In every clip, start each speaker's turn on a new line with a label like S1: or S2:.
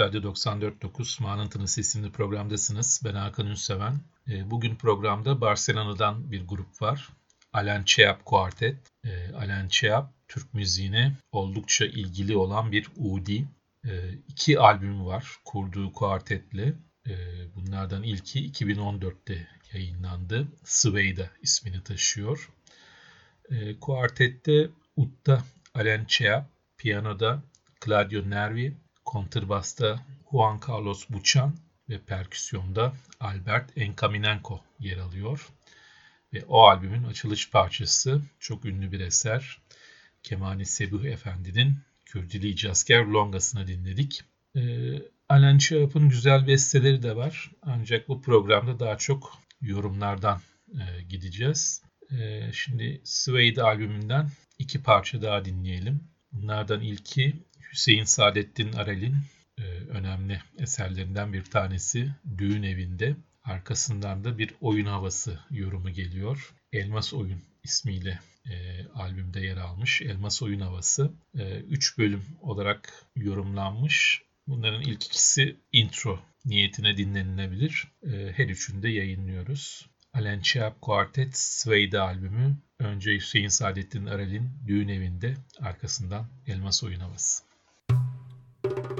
S1: Açık Radyo 94.9 Manıntının Sesini programdasınız. Ben Hakan Ünseven. Ee, bugün programda Barcelona'dan bir grup var. Alain Cheap Quartet. Ee, Alain Cheap, Türk müziğine oldukça ilgili olan bir Udi. Ee, iki albüm var kurduğu kuartetle. Bunlardan ilki 2014'te yayınlandı. Sveyda ismini taşıyor. Kuartette Utta Alain Cheap, piyanoda Claudio Nervi, kontrbasta Juan Carlos Buchan ve perküsyonda Albert Encaminenko yer alıyor. Ve o albümün açılış parçası çok ünlü bir eser. Kemani Sebuh Efendi'nin Kürdili Casker Longasını dinledik. Ee, Alan Çağap'ın güzel besteleri de var. Ancak bu programda daha çok yorumlardan e, gideceğiz. E, şimdi Suede albümünden iki parça daha dinleyelim. Bunlardan ilki Hüseyin Saadettin Arel'in e, önemli eserlerinden bir tanesi Düğün Evinde. Arkasından da bir oyun havası yorumu geliyor. Elmas Oyun ismiyle e, albümde yer almış. Elmas Oyun Havası. E, üç bölüm olarak yorumlanmış. Bunların ilk ikisi intro niyetine dinlenilebilir. E, her üçünü de yayınlıyoruz. Alan Chiap Quartet Sveyde albümü. Önce Hüseyin Saadettin Arel'in Düğün Evinde, arkasından Elmas Oyun Havası. Evinde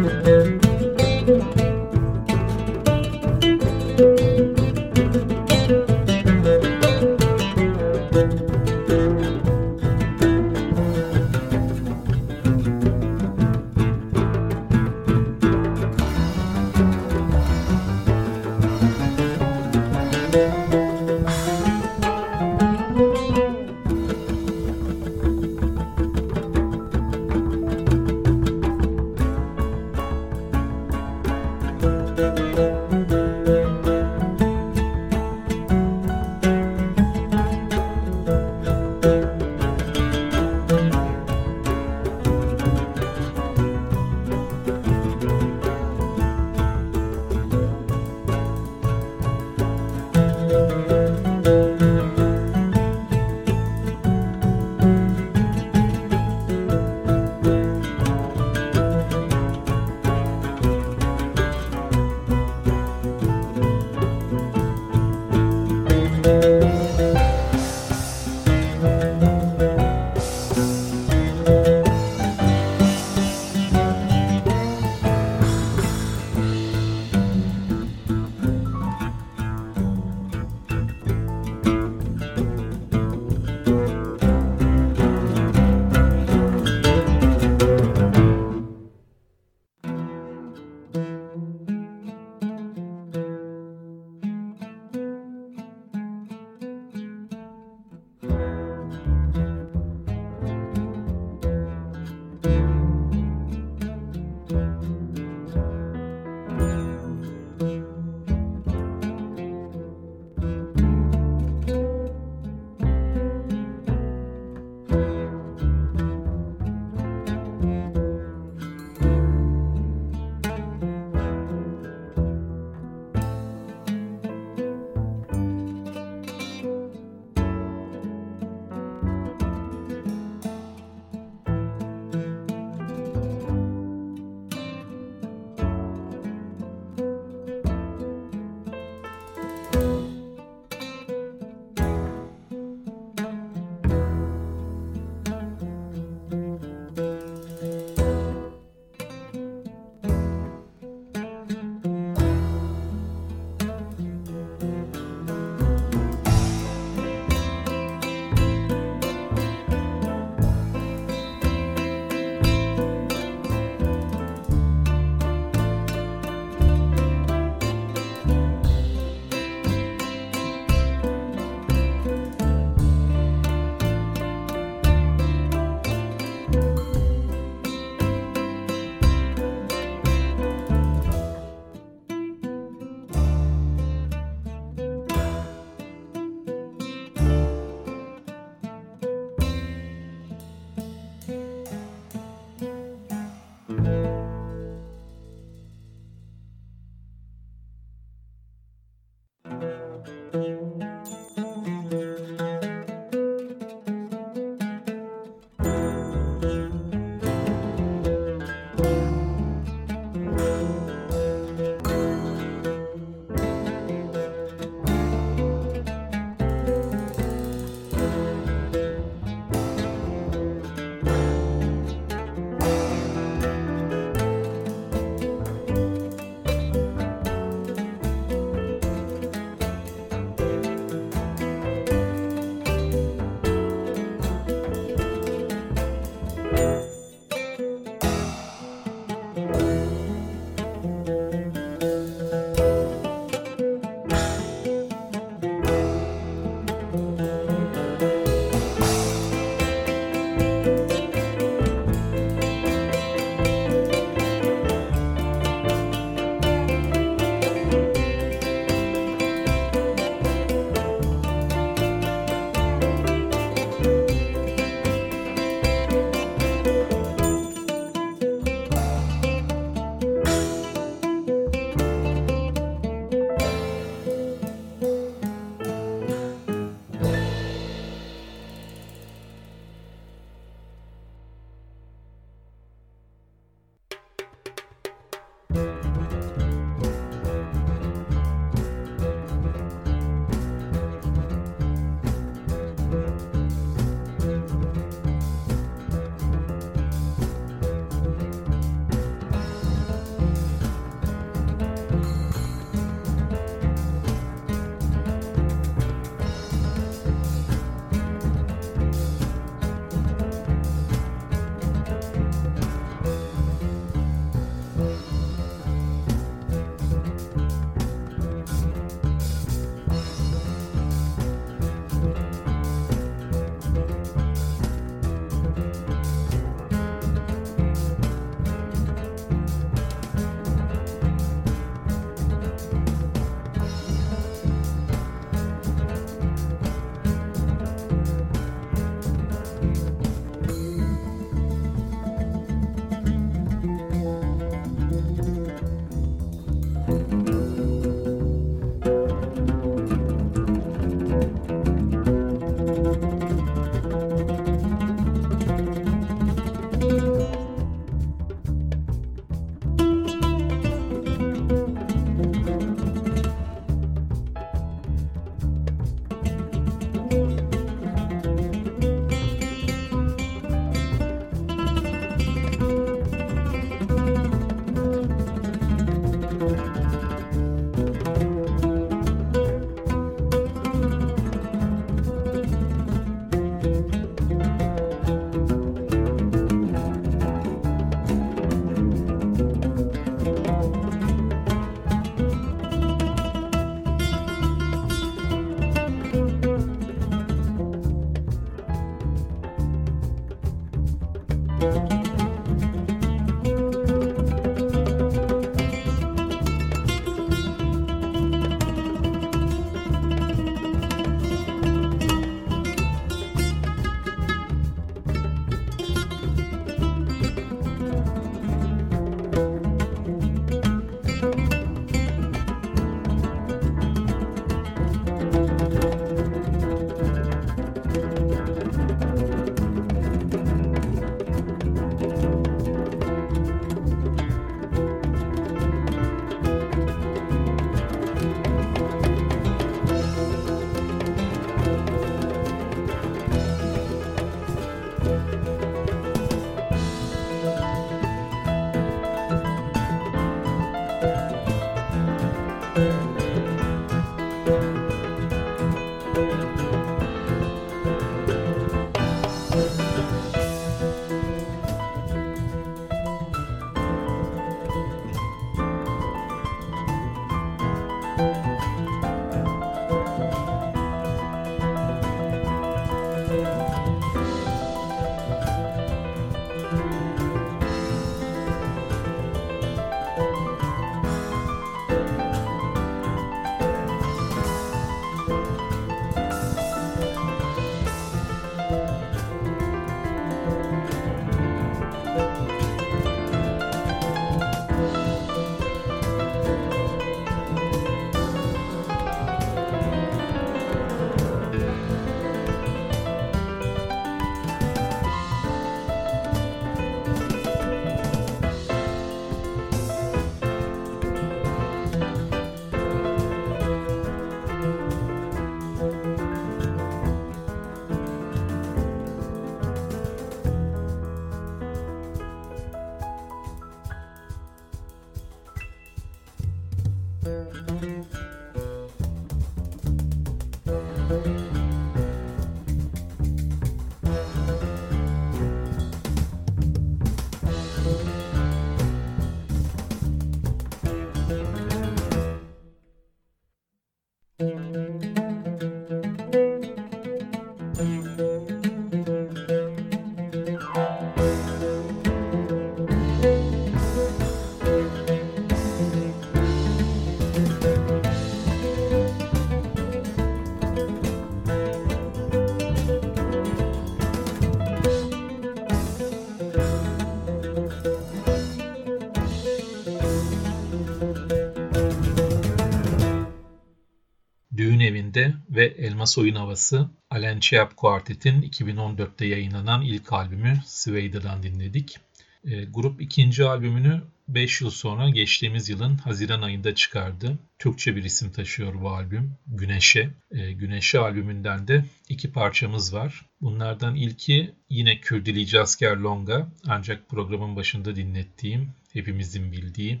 S1: ve Elmas Oyun Havası Alan Chiap Quartet'in 2014'te yayınlanan ilk albümü Swader'dan dinledik. E, grup ikinci albümünü 5 yıl sonra geçtiğimiz yılın Haziran ayında çıkardı. Türkçe bir isim taşıyor bu albüm. Güneşe. E, Güneşe albümünden de iki parçamız var. Bunlardan ilki yine Kürdilici Asker Longa ancak programın başında dinlettiğim, hepimizin bildiği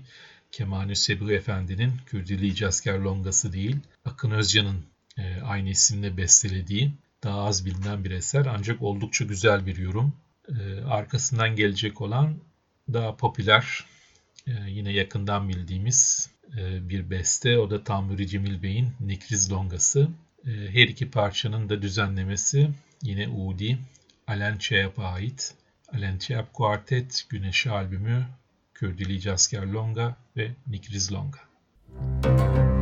S1: Kemal Sebri Efendi'nin Kürdilici Asker Longası değil, Akın Özcan'ın e, aynı isimle bestelediği daha az bilinen bir eser ancak oldukça güzel bir yorum. E, arkasından gelecek olan daha popüler e, yine yakından bildiğimiz bir beste o da Tamburi Cemil Bey'in Nikriz Longası. E, her iki parçanın da düzenlemesi yine Udi, Alen Çeyap'a ait. Alen Çeyap Quartet, Güneşi albümü, Kürdili Casker Longa ve Nikriz Longa. Müzik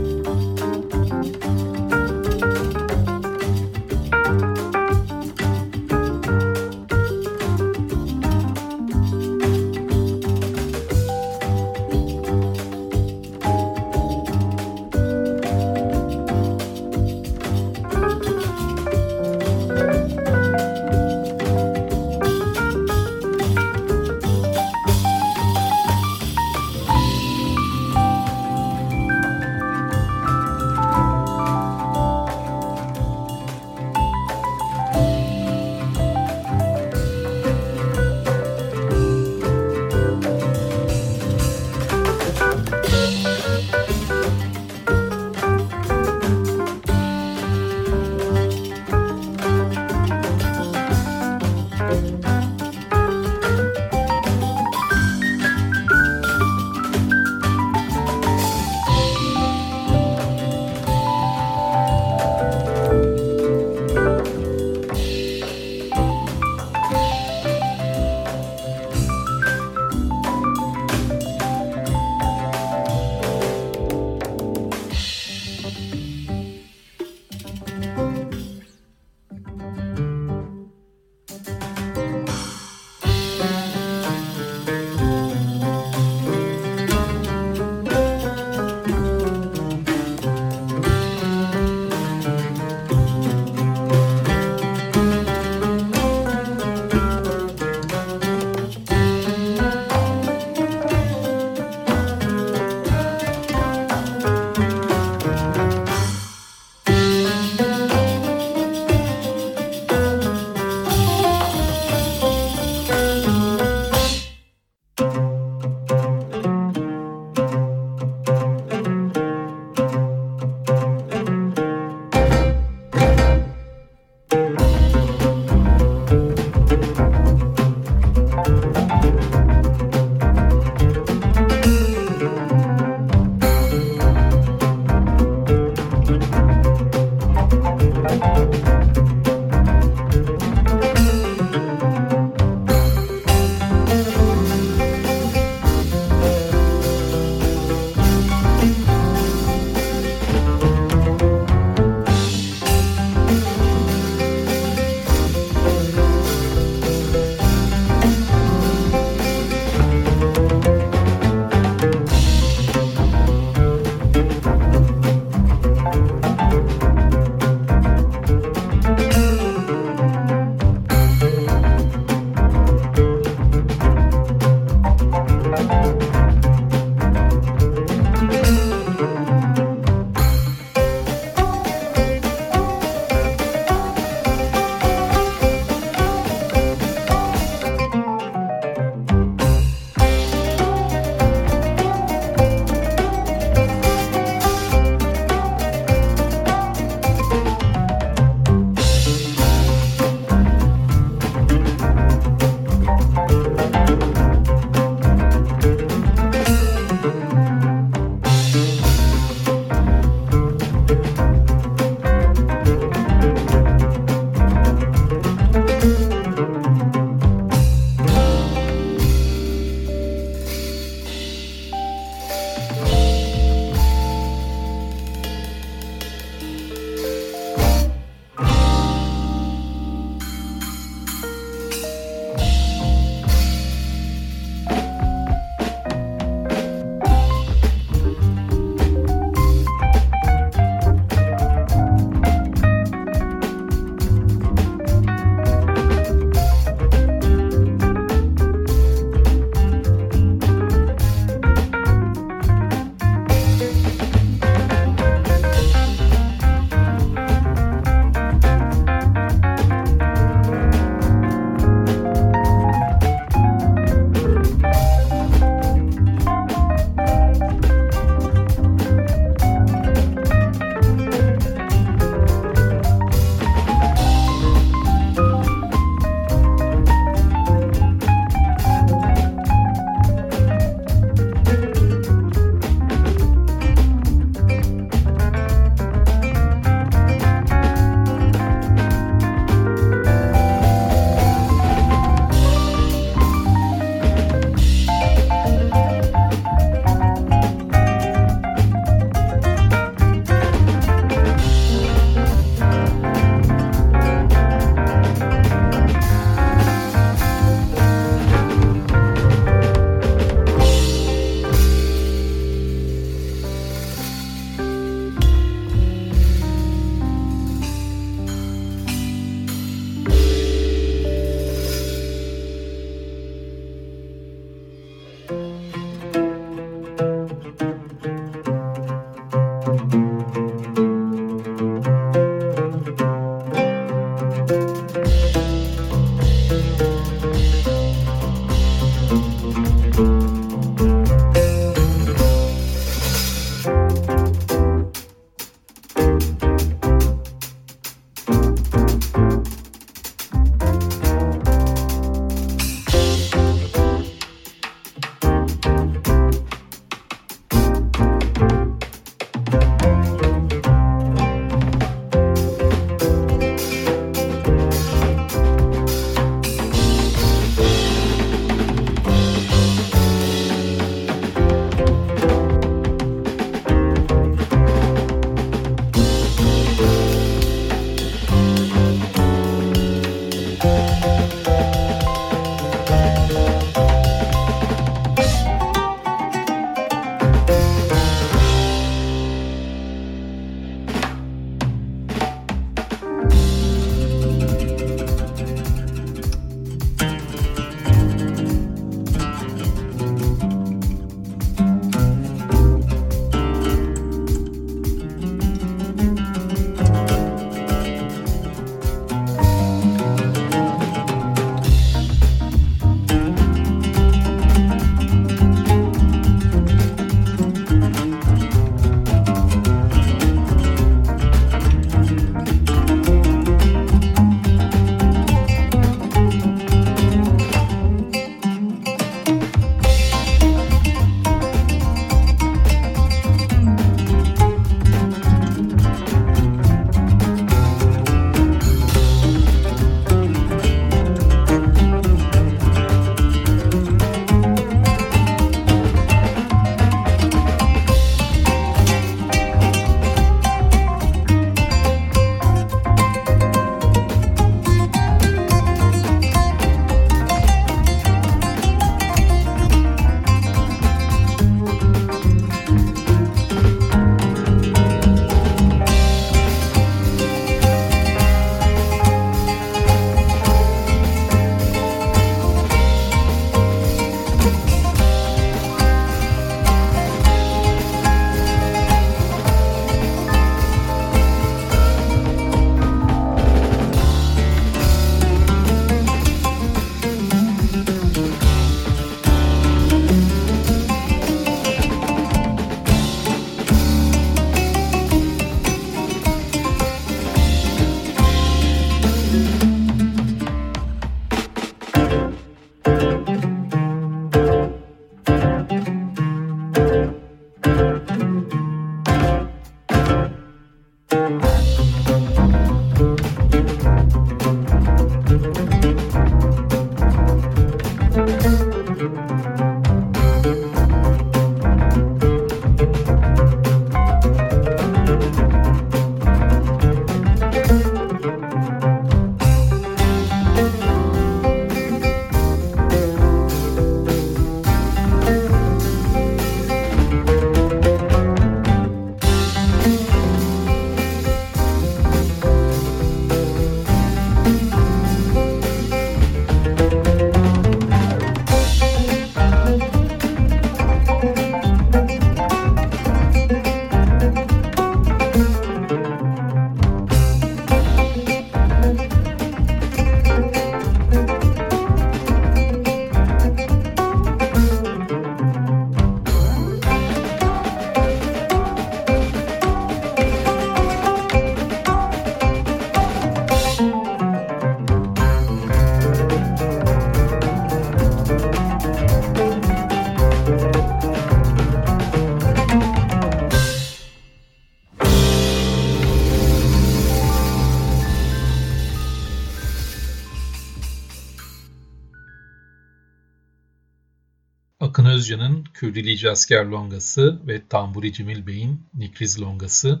S1: Kürdilici Asker Longası ve Tamburi Cemil Bey'in Nikriz Longası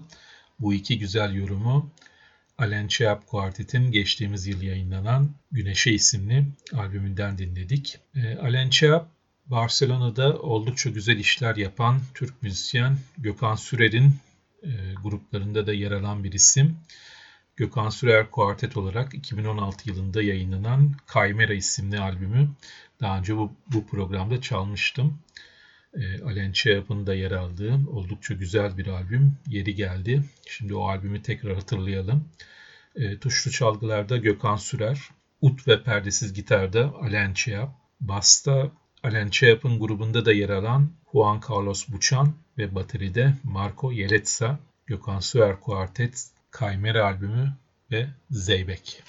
S1: bu iki güzel yorumu Alen Cheap Quartet'in geçtiğimiz yıl yayınlanan Güneşe isimli albümünden dinledik. E, Alen Cheap, Barcelona'da oldukça güzel işler yapan Türk müzisyen Gökhan Sürer'in e, gruplarında da yer alan bir isim. Gökhan Sürer Kuartet olarak 2016 yılında yayınlanan Kaymera isimli albümü daha önce bu, bu programda çalmıştım. E, Cheap'ın da yer aldığı oldukça güzel bir albüm. Yeri geldi. Şimdi o albümü tekrar hatırlayalım. E, tuşlu çalgılarda Gökhan Sürer, ut ve perdesiz gitarda Alen Cheap, basta Alen Cheap'ın grubunda da yer alan Juan Carlos Buchan ve bateride Marco Yeletsa, Gökhan Sürer Kuartet, Kaymera albümü ve. Zeybek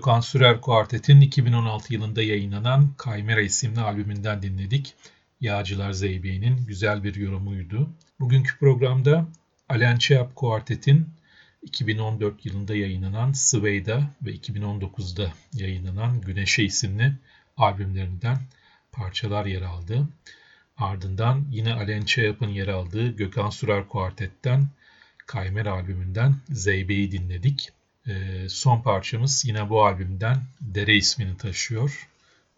S1: Gökhan Sürer Kuartet'in 2016 yılında yayınlanan Kaymera isimli albümünden dinledik. Yağcılar Zeybeği'nin güzel bir yorumuydu. Bugünkü programda Alen Çeyap Kuartet'in 2014 yılında yayınlanan Sveyda ve 2019'da yayınlanan Güneşe isimli albümlerinden parçalar yer aldı. Ardından yine Alen Çeyap'ın yer aldığı Gökhan Sürer Kuartet'ten Kaymer albümünden Zeybe'yi dinledik. E, son parçamız yine bu albümden Dere ismini taşıyor.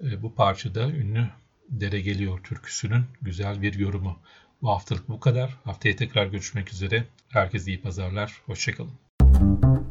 S1: E, bu parçada ünlü Dere Geliyor türküsünün güzel bir yorumu. Bu haftalık bu kadar. Haftaya tekrar görüşmek üzere. Herkese iyi pazarlar. Hoşçakalın.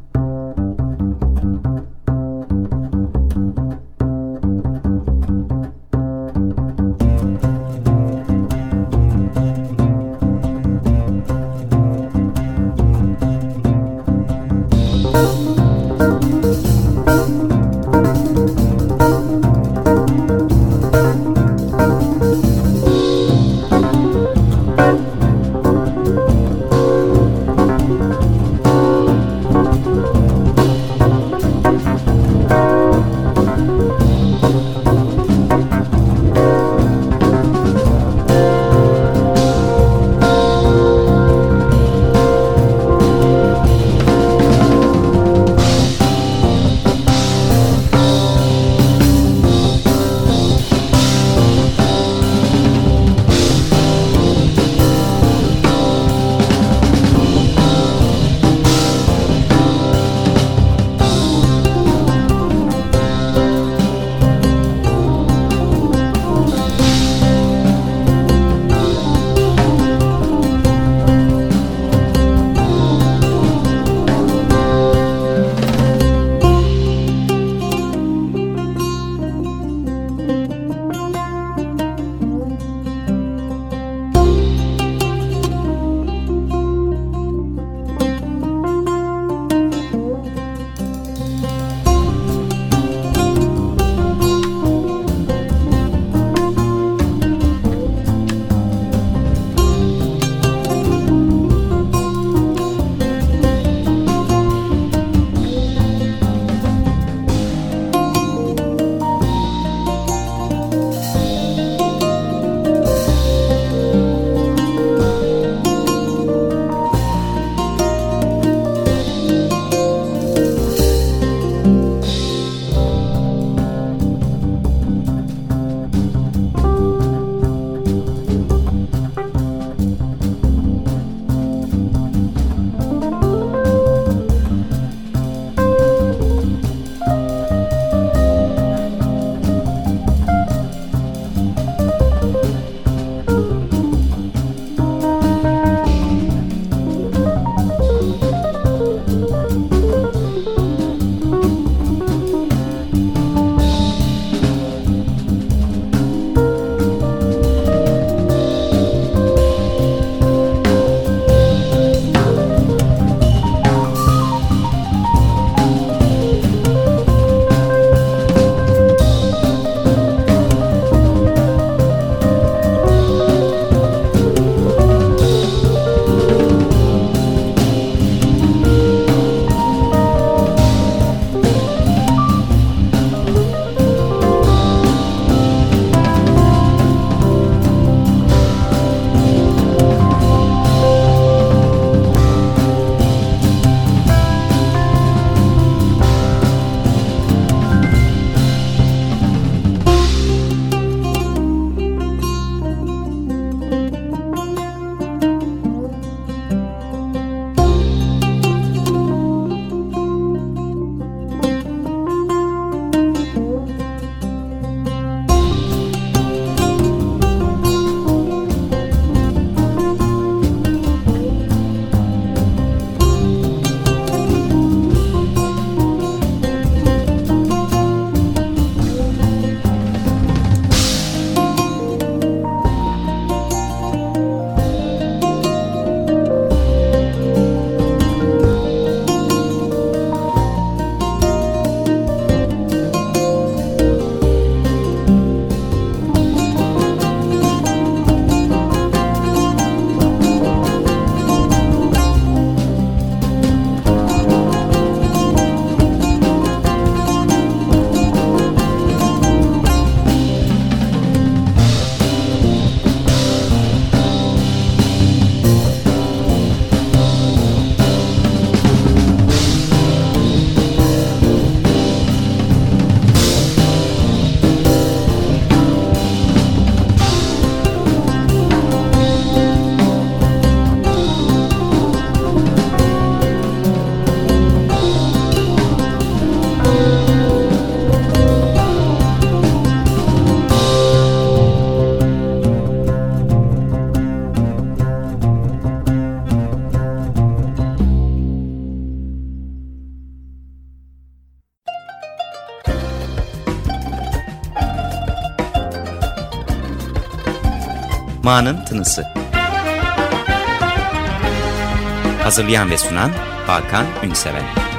S2: Zamanın Tınısı. Hazırlayan ve sunan Hakan Ünseven.